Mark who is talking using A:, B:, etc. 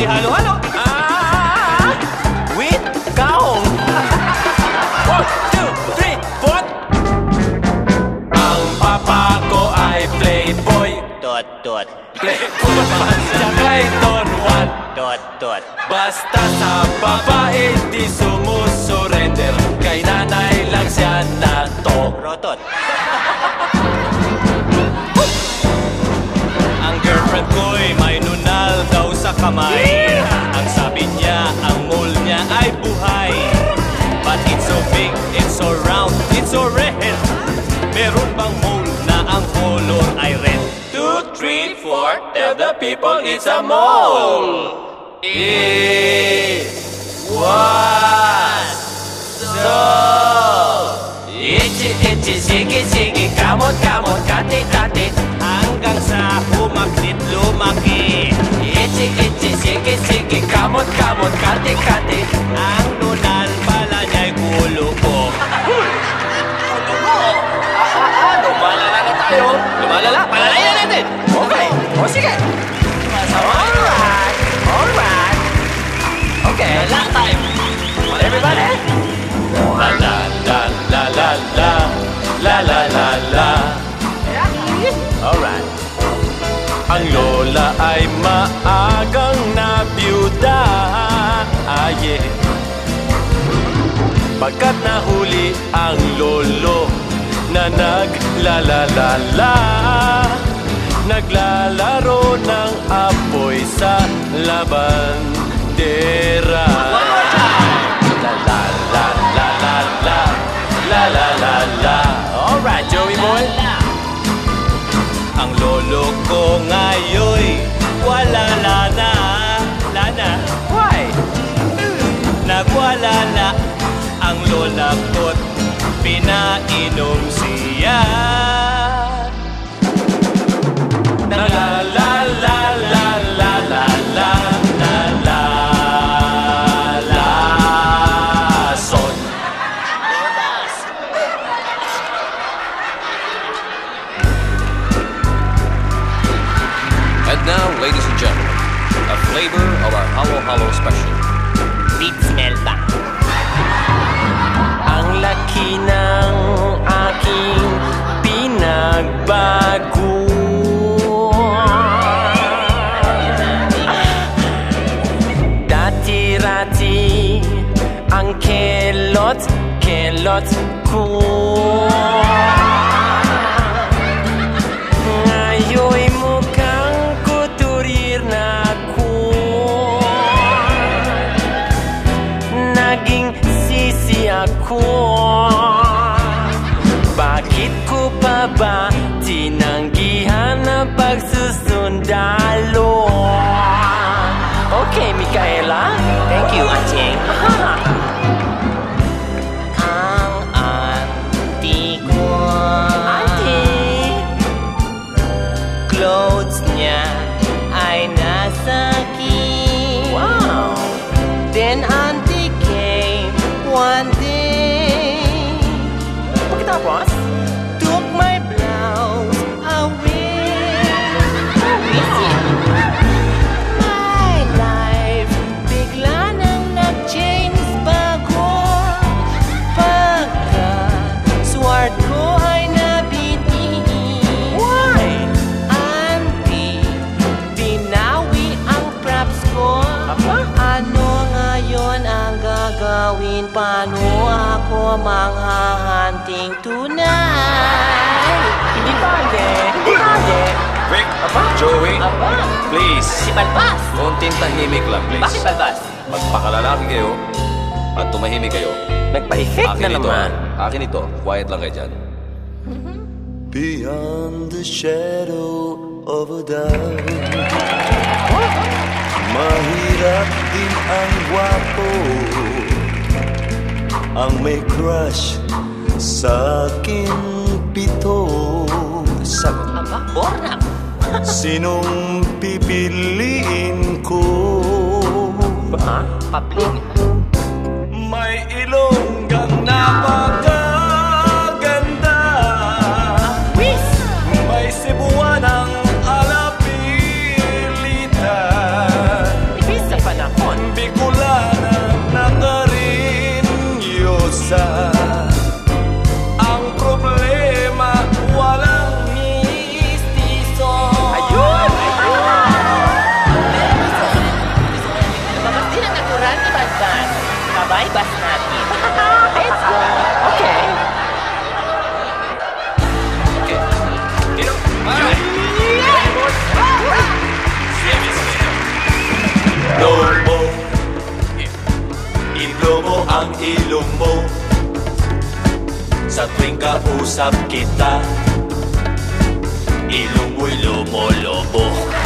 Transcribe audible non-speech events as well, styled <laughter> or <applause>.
A: Halo-halo. Ah! With kaong. One, two, three, four. Ang papa ko ay playboy.
B: Dot, dot,
A: Playboy siya kay Don Juan.
B: dot, dot.
A: Basta sa babae di sumusurrender Kay nanay lang siya nato
B: Rotot.
A: Ang girlfriend ko'y may kamay Ang sabi niya, ang mole niya ay buhay. But it's so big, it's so round, it's so red Meron bang mole na ang color ay red? Two, three, four, tell the people it's a mole It was so. Itchy, itchy, kamot, kamot, kati, kati Hanggang Ang lola ay maagang nabiyuda ah, yeah. Pagkat nahuli ang lolo na naglalalala Naglalaro ng apoy sa labandera Lana Why? Nagwala na Ang lola ko't Pinainom siya
C: our Halo Halo special.
B: Beat smell ba?
A: Ang laki ng aking pinagbago Dati-rati ang kelot, kelot ko Okay, Micaela?
B: Thank you, Ating. <laughs> gagawin? Paano ako manghahanting tunay?
A: Hindi pwede. Hindi pwede.
C: Rick, Joey,
B: Aba,
C: please,
B: si Balbas!
C: konting tahimik lang, please.
B: Bakit Balbas?
C: Magpakalalaki kayo at tumahimik kayo.
A: Nagpa-effect na
C: Akin ito.
A: naman.
C: Akin ito. Quiet lang kayo dyan.
D: Beyond the shadow of a doubt Mahirap din ang gwapo Ang may crush sa akin pito
A: Sagot.
B: Aba, Bornak! <laughs>
D: Sinong pipiliin ko?
A: Ba?
B: Papling!
D: May ilonggang napakaganda
E: ang ilong mo. Sa tuwing kausap kita Ilong mo'y lumolobo